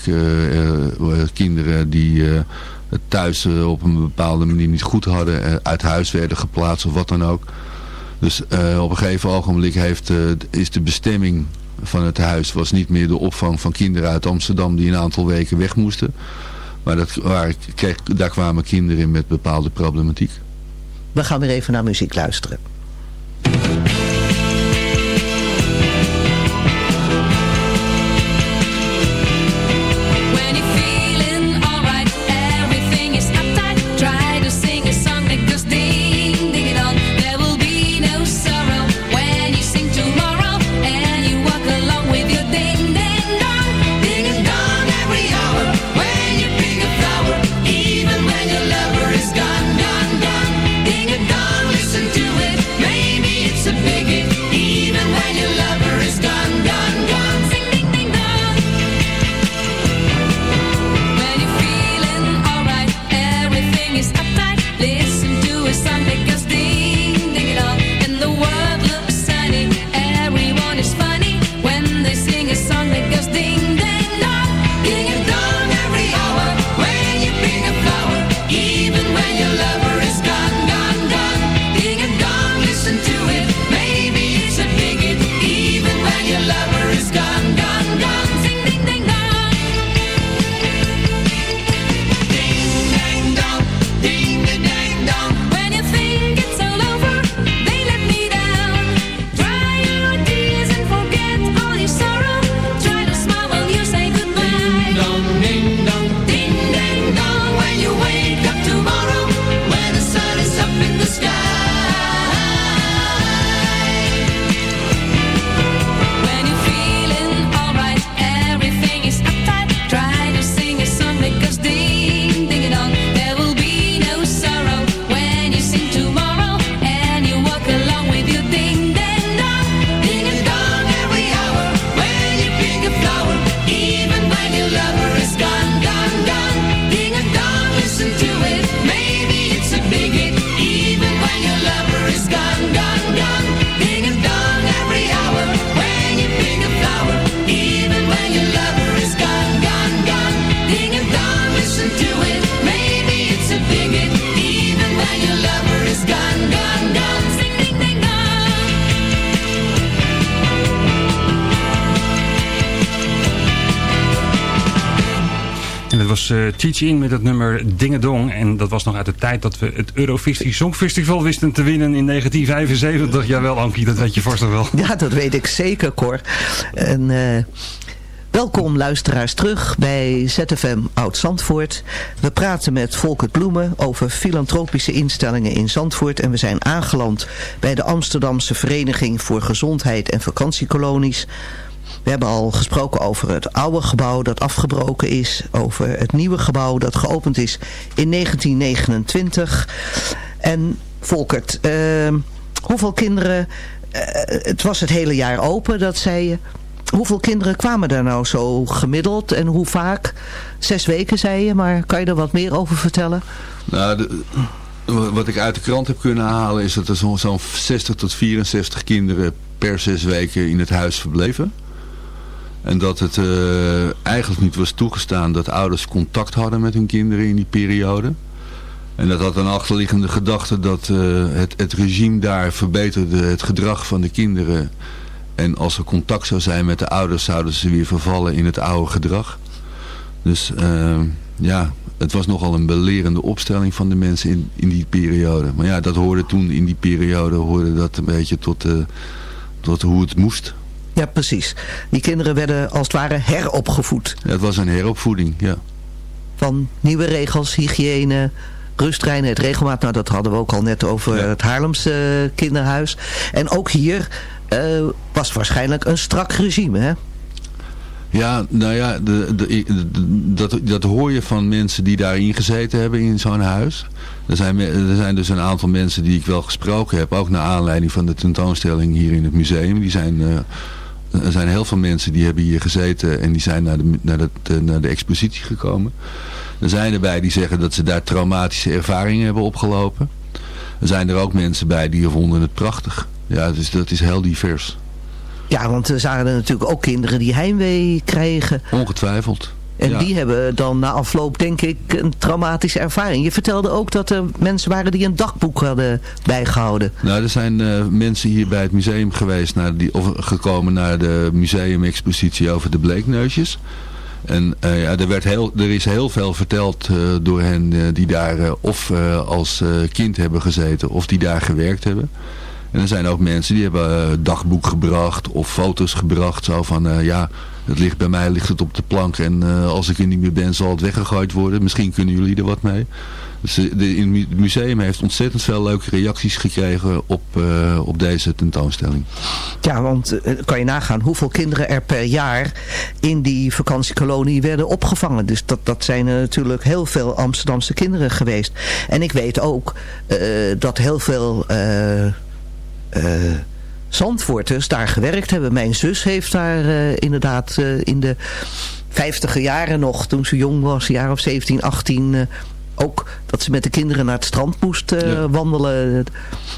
Kinderen die het thuis op een bepaalde manier niet goed hadden, uit huis werden geplaatst of wat dan ook. Dus eh, op een gegeven ogenblik heeft, eh, is de bestemming van het huis was niet meer de opvang van kinderen uit Amsterdam die een aantal weken weg moesten. Maar dat, waar, daar kwamen kinderen in met bepaalde problematiek. We gaan weer even naar muziek luisteren. Was eh Teach-In met het nummer Dingedong. En dat was nog uit de tijd dat we het Eurovisie Songfestival wisten te winnen in 1975. Jawel, Ankie, dat weet je vast nog wel. Ja, dat weet ik zeker, Cor. En, eh, welkom luisteraars terug bij ZFM Oud-Zandvoort. We praten met Volkert Bloemen over filantropische instellingen in Zandvoort. En we zijn aangeland bij de Amsterdamse Vereniging voor Gezondheid en Vakantiekolonies. We hebben al gesproken over het oude gebouw dat afgebroken is. Over het nieuwe gebouw dat geopend is in 1929. En Volkert, eh, hoeveel kinderen... eh, het was het hele jaar open, dat zei je. Hoeveel kinderen kwamen daar nou zo gemiddeld en hoe vaak? Zes weken zei je, maar kan je er wat meer over vertellen? Nou, wat ik uit de krant heb kunnen halen is dat er zo'n 60 tot 64 kinderen per zes weken in het huis verbleven. En dat het eh, eigenlijk niet was toegestaan dat ouders contact hadden met hun kinderen in die periode. En dat had een achterliggende gedachte dat eh, het, het regime daar verbeterde het gedrag van de kinderen. En als er contact zou zijn met de ouders zouden ze weer vervallen in het oude gedrag. Dus eh, ja, het was nogal een belerende opstelling van de mensen in, in die periode. Maar ja, dat hoorde toen in die periode hoorde dat een beetje tot, tot hoe het moest. Ja, precies. Die kinderen werden als het ware heropgevoed. Ja, het was een heropvoeding, ja. Van nieuwe regels, hygiëne, rustreinheid, regelmaat. Nou, dat hadden we ook al net over het Haarlemse eh, kinderhuis. En ook hier eh, was waarschijnlijk een strak regime, hè? Ja, nou ja, de, de, de- dat, dat hoor je van mensen die daarin gezeten hebben in zo'n huis. Er zijn, er zijn dus een aantal mensen die ik wel gesproken heb, ook naar aanleiding van de tentoonstelling hier in het museum. Die zijn, eh, er zijn heel veel mensen die hebben hier gezeten en die zijn naar de, naar, het, eh, naar de expositie gekomen. Er zijn erbij die zeggen dat ze daar traumatische ervaringen hebben opgelopen. Er zijn er ook mensen bij die vonden het prachtig. Ja, dus dat is heel divers. Ja, want er waren er natuurlijk ook kinderen die heimwee kregen. Ongetwijfeld. En Ja. die hebben dan na afloop, denk ik, een traumatische ervaring. Je vertelde ook dat er mensen waren die een dagboek hadden bijgehouden. Nou, er zijn eh, mensen hier bij het museum geweest, naar die, of gekomen naar de museumexpositie over de bleekneusjes. En eh, ja, er, werd heel, er is heel veel verteld eh, door hen die daar of als kind hebben gezeten of die daar gewerkt hebben. En er zijn ook mensen die hebben dagboek gebracht of foto's gebracht. Zo van, ja, het ligt bij mij ligt het op de plank en eh, als ik er niet meer ben zal het weggegooid worden. Misschien kunnen jullie er wat mee. Dus de, de- in het museum heeft ontzettend veel leuke reacties gekregen op, eh, op deze tentoonstelling. Ja, want eh, kan je nagaan hoeveel kinderen er per jaar in die vakantiekolonie werden opgevangen. Dus dat, dat zijn er natuurlijk heel veel Amsterdamse kinderen geweest. En ik weet ook eh, dat heel veel eh eh, Zandvoorters daar gewerkt hebben. Mijn zus heeft daar eh, inderdaad eh, in de vijftiger jaren nog, toen ze jong was, een jaar of 17, 18... eh, ook dat ze met de kinderen naar het strand moest wandelen.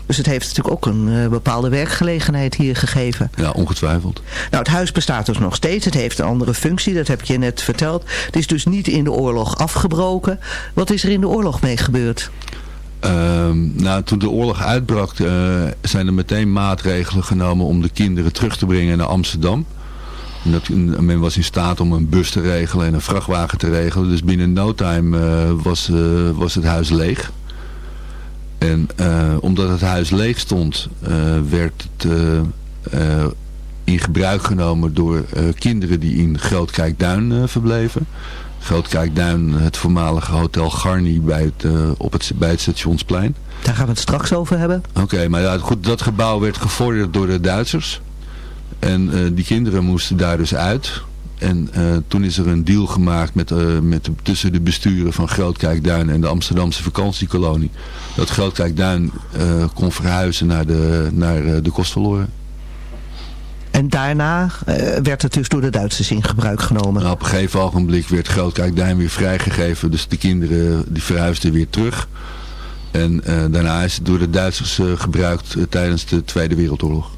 Dus het heeft natuurlijk ook een bepaalde werkgelegenheid hier gegeven. Ja, ongetwijfeld. Nou, het huis bestaat dus nog steeds. Het heeft een andere functie, dat heb je net verteld. Het is dus niet in de oorlog afgebroken. Wat is er in de oorlog mee gebeurd? Ehm, nou, toen de oorlog uitbrak eh, zijn er meteen maatregelen genomen om de kinderen terug te brengen naar Amsterdam. Dat, en men was in staat om een bus te regelen en een vrachtwagen te regelen. Dus binnen no time eh, was, eh, was het huis leeg. En omdat het huis leeg stond, werd het in gebruik genomen door kinderen die in Grootkijkduin verbleven. Grootkijkduin, het voormalige hotel Garni bij het, eh, op het, bij het stationsplein. Daar gaan we het straks over hebben. Oké, maar ja, goed, dat gebouw werd gevorderd door de Duitsers. En eh, die kinderen moesten daar dus uit. En eh, toen is er een deal gemaakt met, met, tussen de besturen van Grootkijkduin en de Amsterdamse vakantiekolonie. Dat Grootkijkduin kon verhuizen naar de, naar, de Kostverloren. En daarna eh, werd het dus door de Duitsers in gebruik genomen. Nou, op een gegeven ogenblik werd Grootkijkduin weer vrijgegeven. Dus de kinderen die verhuisden weer terug. En eh, daarna is het door de Duitsers eh, gebruikt tijdens de Tweede Wereldoorlog.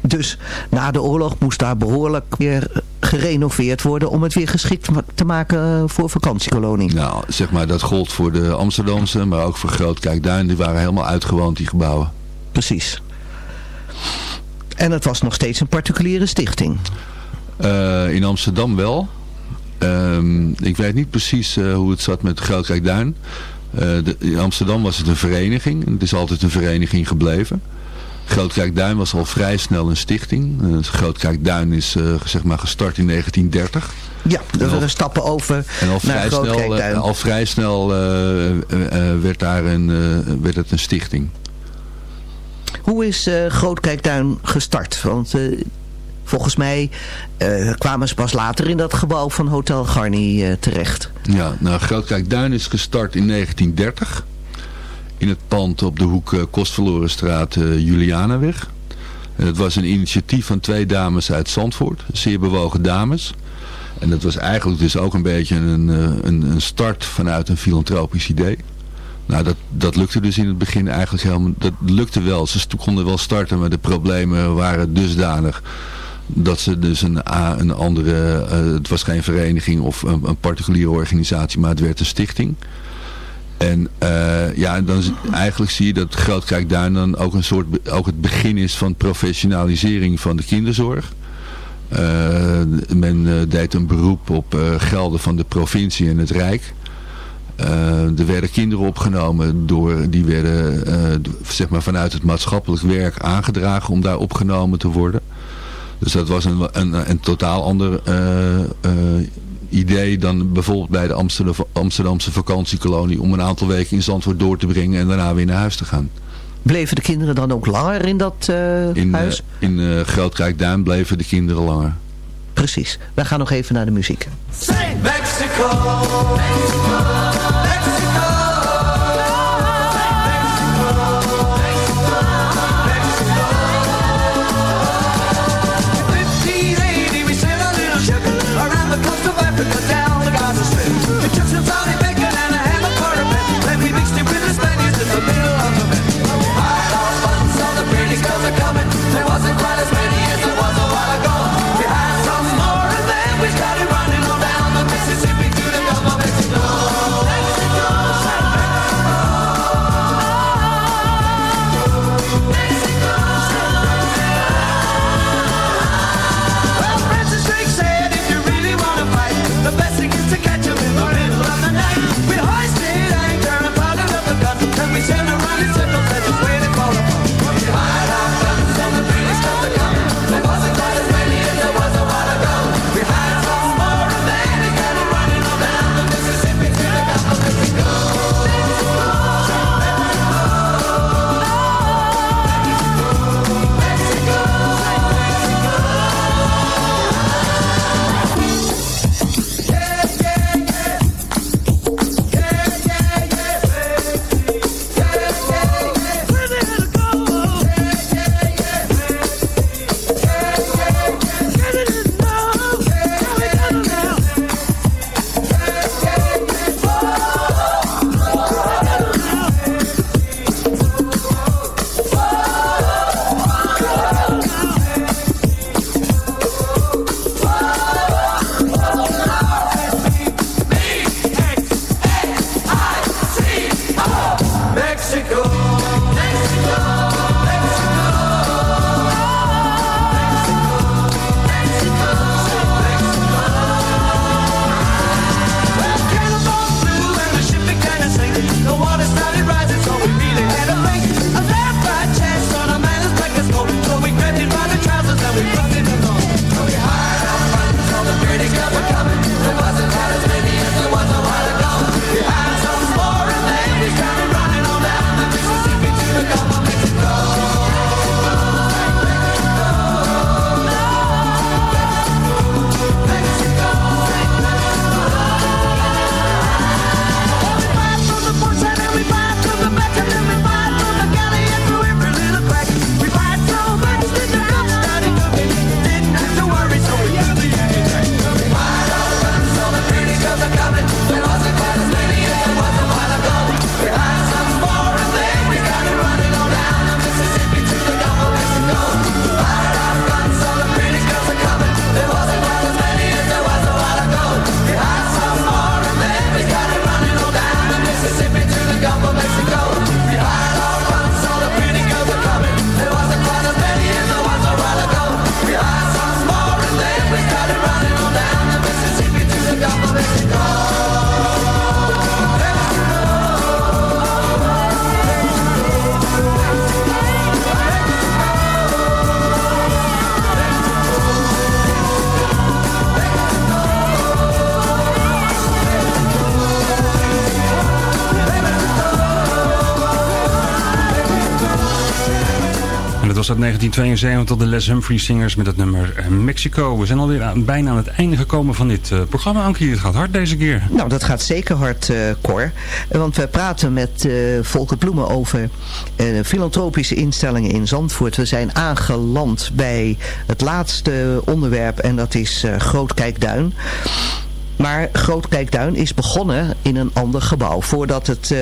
Dus na de oorlog moest daar behoorlijk weer gerenoveerd worden om het weer geschikt te maken voor vakantiekolonie. Nou, zeg maar, dat gold voor de Amsterdamse, maar ook voor Grootkijkduin. Die waren helemaal uitgewoond, die gebouwen. Precies. En het was nog steeds een particuliere stichting. Eh, in Amsterdam wel. Ehm, ik weet niet precies eh, hoe het zat met Grootkijkduin. Eh, de, in Amsterdam was het een vereniging. Het is altijd een vereniging gebleven. Grootkijkduin was al vrij snel een stichting. Uh, Grootkijkduin is eh, zeg maar gestart in 1930. Ja, we stappen over En al naar vrij snel, eh, al vrij snel eh, eh, eh, werd, daar een, eh, werd het een stichting. Hoe is eh Grootkijkduin gestart? Want eh, volgens mij eh, kwamen ze pas later in dat gebouw van Hotel Garni terecht. Ja, nou Grootkijkduin is gestart in 1930. In het pand op de hoek eh, Kostverlorenstraat Julianaweg. En het was een initiatief van twee dames uit Zandvoort. Zeer bewogen dames. En dat was eigenlijk dus ook een beetje een, een, een start vanuit een filantropisch idee. Nou, dat, dat lukte dus in het begin eigenlijk helemaal. Dat lukte wel. Ze konden wel starten, maar de problemen waren dusdanig dat ze dus een, een andere, eh, het was geen vereniging of een, een, particuliere organisatie, maar het werd een stichting. En eh, ja, dan eigenlijk zie je dat Grootkijkduin dan ook een soort, ook het begin is van professionalisering van de kinderzorg. Eh, men deed een beroep op gelden van de provincie en het Rijk. Uh, er werden kinderen opgenomen, door, die werden eh, zeg maar vanuit het maatschappelijk werk aangedragen om daar opgenomen te worden. Dus dat was een, een, een totaal ander eh, idee dan bijvoorbeeld bij de Amsterdamse vakantiekolonie om een aantal weken in Zandvoort door te brengen en daarna weer naar huis te gaan. Bleven de kinderen dan ook langer in dat huis? in Grootrijk-Duin bleven de kinderen langer. Precies. Wij gaan nog even naar de muziek. Mexico! Mexico. 1972 de Les Humphrey Singers met het nummer eh, Mexico. We zijn alweer bijna aan het einde gekomen van dit eh, programma. Ankie, het gaat hard deze keer. Nou, dat gaat zeker hard, uh, Cor. Want we praten met uh, Volker Bloemen over filantropische instellingen in Zandvoort. We zijn aangeland bij het laatste onderwerp en dat is Groot Kijkduin. Maar Groot Kijkduin is begonnen in een ander gebouw. Voordat het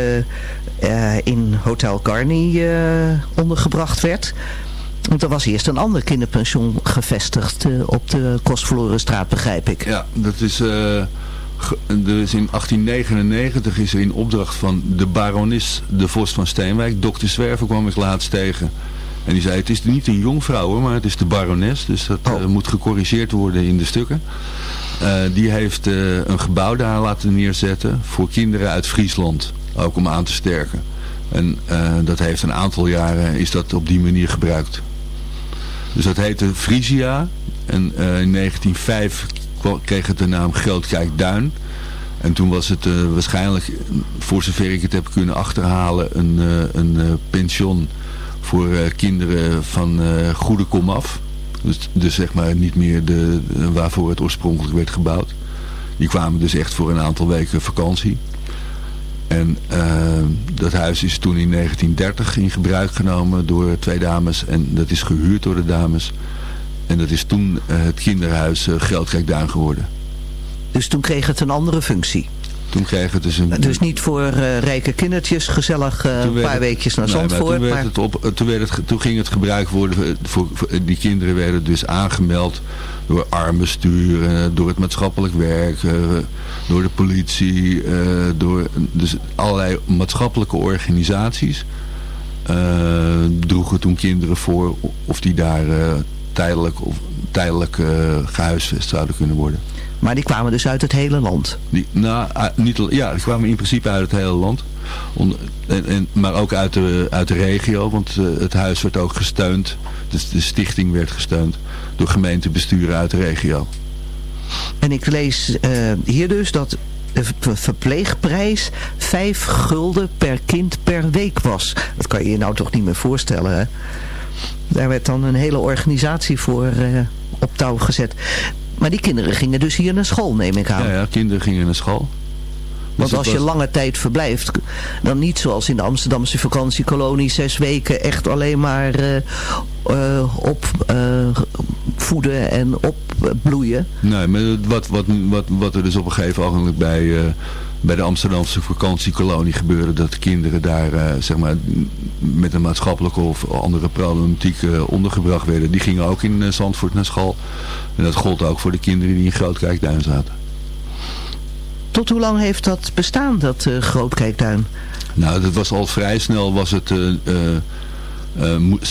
in Hotel Garni ondergebracht werd... Want er was eerst een ander kinderpension gevestigd eh, op de Kostvlorenstraat, begrijp ik. Ja, dat is... Eh, er in 1899 is er in opdracht van de baronis, de vorst van Steenwijk, dokter Zwerver kwam ik laatst tegen. En die zei, het is niet een jongvrouw, maar het is de barones, dus dat oh. eh, moet gecorrigeerd worden in de stukken. Die heeft een gebouw daar laten neerzetten voor kinderen uit Friesland, ook om aan te sterken. En dat heeft een aantal jaren, is dat op die manier gebruikt. Dus dat heette Frisia. En eh, in 1905 kwa- kreeg het de naam Grootkijkduin. En toen was het eh, waarschijnlijk, voor zover ik het heb kunnen achterhalen, een, eh, een pension voor kinderen van goede komaf. Dus, dus zeg maar niet meer de- waarvoor het oorspronkelijk werd gebouwd. Die kwamen dus echt voor een aantal weken vakantie. En eh, dat huis is toen in 1930 in gebruik genomen door twee dames. En dat is gehuurd door de dames. En dat is toen eh, het kinderhuis uh, Geldkijkduin geworden. Dus toen kreeg het een andere functie. Toen kreeg het dus een... Dus niet voor eh, rijke kindertjes gezellig eh, een paar het- weekjes naar nee, maar Zandvoort. toen, werd maar- het op, eh, toen, werd het, toen ging het gebruik worden, voor- die kinderen werden dus aangemeld door armbestuur, door het maatschappelijk werk, door de politie, eh, door dus allerlei maatschappelijke organisaties. eh, droegen toen kinderen voor of die daar eh, tijdelijk, of, tijdelijk eh, gehuisvest zouden kunnen worden. Maar die kwamen dus uit het hele land. Die, nou, niet, ja, die kwamen in principe uit het hele land. En, en, maar ook uit de, uit de regio, want eh, het huis werd ook gesteund. Dus de stichting werd gesteund door gemeentebesturen uit de regio. En ik lees eh, hier dus dat de ver- verpleegprijs 5 gulden per kind per week was. Dat kan je je nou toch niet meer voorstellen, hè? Daar werd dan een hele organisatie voor eh, op touw gezet. Maar die kinderen gingen dus hier naar school, neem ik aan. Ja, ja, kinderen gingen naar school. Want als je lange tijd verblijft, dan niet zoals in de Amsterdamse vakantiekolonie, zes weken echt alleen maar eh, eh, opvoeden en opbloeien. Nee, maar wat, wat, wat, wat er dus op een gegeven ogenblik bij, eh, bij de Amsterdamse vakantiekolonie gebeurde, dat de kinderen daar eh, zeg maar, met een maatschappelijke of andere problematiek eh, ondergebracht werden. Die gingen ook in eh, Zandvoort naar school. En dat gold ook voor de kinderen die in Grootkijkduin zaten. Tot hoe lang heeft dat bestaan, dat eh, Grootkijkduin? Nou, dat was al vrij snel was het... eh,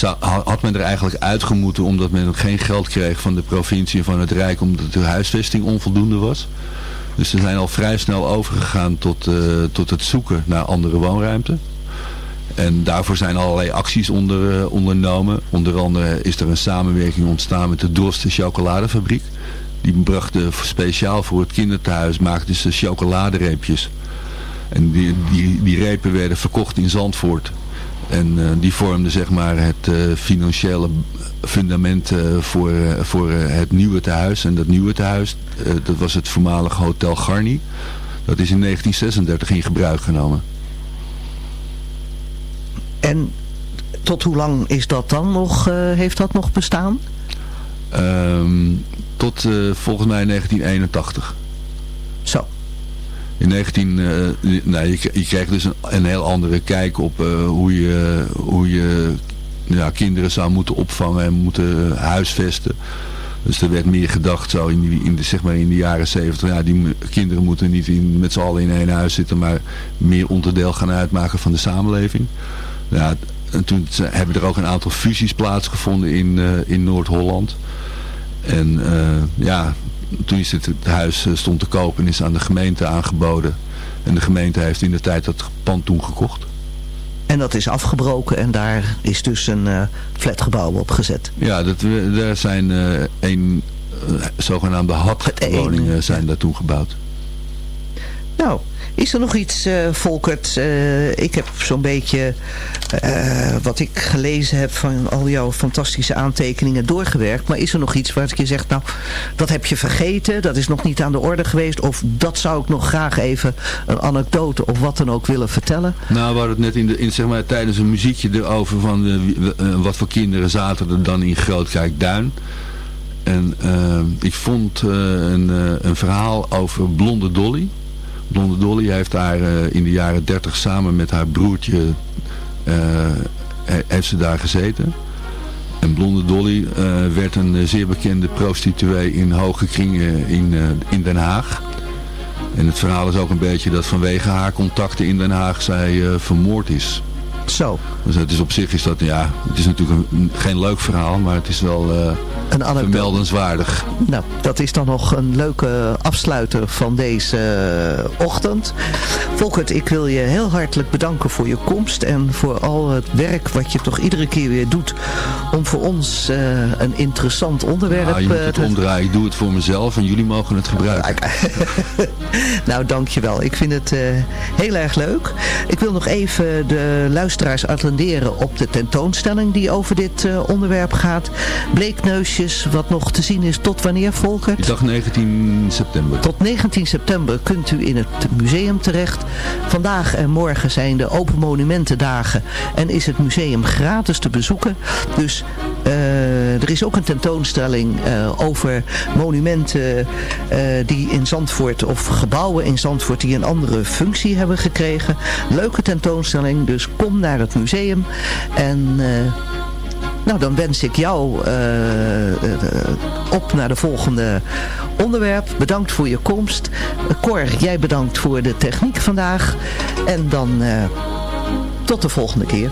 eh, had men er eigenlijk uitgemoeten omdat men geen geld kreeg van de provincie en van het Rijk omdat de huisvesting onvoldoende was. Dus ze zijn al vrij snel overgegaan tot, tot het zoeken naar andere woonruimte. En daarvoor zijn allerlei acties onder, ondernomen. Onder andere is er een samenwerking ontstaan met de Dorsten chocoladefabriek. Die brachten speciaal voor het kinderthuis maakten ze chocoladereepjes. En die, die, die repen werden verkocht in Zandvoort. En eh, die vormden zeg maar het eh, financiële fundament eh, voor, voor het nieuwe tehuis. En dat nieuwe tehuis, eh, dat was het voormalige Hotel Garni. Dat is in 1936 in gebruik genomen. En tot hoe lang is dat dan nog, heeft dat nog bestaan? Ehm, tot eh, volgens mij 1981. Zo. In 19, eh, nee, je, je kreeg dus een, een heel andere kijk op eh, hoe je, hoe je ja, kinderen zou moeten opvangen en moeten huisvesten. Dus er werd meer gedacht zo in, die, in, de, zeg maar in de jaren 70. Ja, die kinderen moeten niet in, met z'n allen in één huis zitten, maar meer onderdeel gaan uitmaken van de samenleving. Ja, en toen hebben er ook een aantal fusies plaatsgevonden in, in Noord-Holland. En eh, ja, toen is het, het huis eh, stond te koop en is aan de gemeente aangeboden. En de gemeente heeft in de tijd dat pand toen gekocht. En dat is afgebroken en daar is dus een eh, flatgebouw op gezet. Ja, dat, daar zijn eh een eh, zogenaamde HAT-woningen zijn daar toen gebouwd. Nou, is er nog iets, eh, Volkert? Eh, ik heb zo'n beetje eh, wat ik gelezen heb van al jouw fantastische aantekeningen doorgewerkt. Maar is er nog iets waar je zegt, nou, dat heb je vergeten, dat is nog niet aan de orde geweest. Of dat zou ik nog graag even een anekdote of wat dan ook willen vertellen. Nou, we hadden het net in de, in, zeg maar, tijdens een muziekje erover van wat voor kinderen zaten er dan in Grootkijkduin. En ik vond een, een verhaal over Blonde Dolly. Blonde Dolly heeft daar eh, in de jaren 30 samen met haar broertje eh, he- heeft ze daar gezeten. En Blonde Dolly eh, werd een zeer bekende prostituee in hoge kringen in, in Den Haag. En het verhaal is ook een beetje dat vanwege haar contacten in Den Haag zij vermoord is. Zo. Dus het is op zich is dat, ja, het is natuurlijk een, geen leuk verhaal, maar het is wel eh Een vermeldenswaardig. Nou, dat is dan nog een leuke afsluiter van deze eh, ochtend. Volkert, ik wil je heel hartelijk bedanken voor je komst en voor al het werk wat je toch iedere keer weer doet om voor ons eh, een interessant onderwerp Ja, je moet het omdraaien. Ik doe het voor mezelf en jullie mogen het gebruiken. Nou, dankjewel. Ik vind het heel erg leuk. Ik wil nog even de luisteraars attenderen op de tentoonstelling die over dit eh, onderwerp gaat. Bleekneusjes, wat nog te zien is tot wanneer, Volkert? Dacht 19 september. Tot 19 september kunt u in het museum terecht. Vandaag en morgen zijn de Open Monumentendagen en is het museum gratis te bezoeken. Dus eh, er is ook een tentoonstelling eh, over monumenten die in Zandvoort of gebouwen in Zandvoort die een andere functie hebben gekregen. Leuke tentoonstelling, dus kom naar het museum en... eh, nou, dan wens ik jou eh, eh, op naar de volgende onderwerp. Bedankt voor je komst. Cor, jij bedankt voor de techniek vandaag. En dan tot de volgende keer.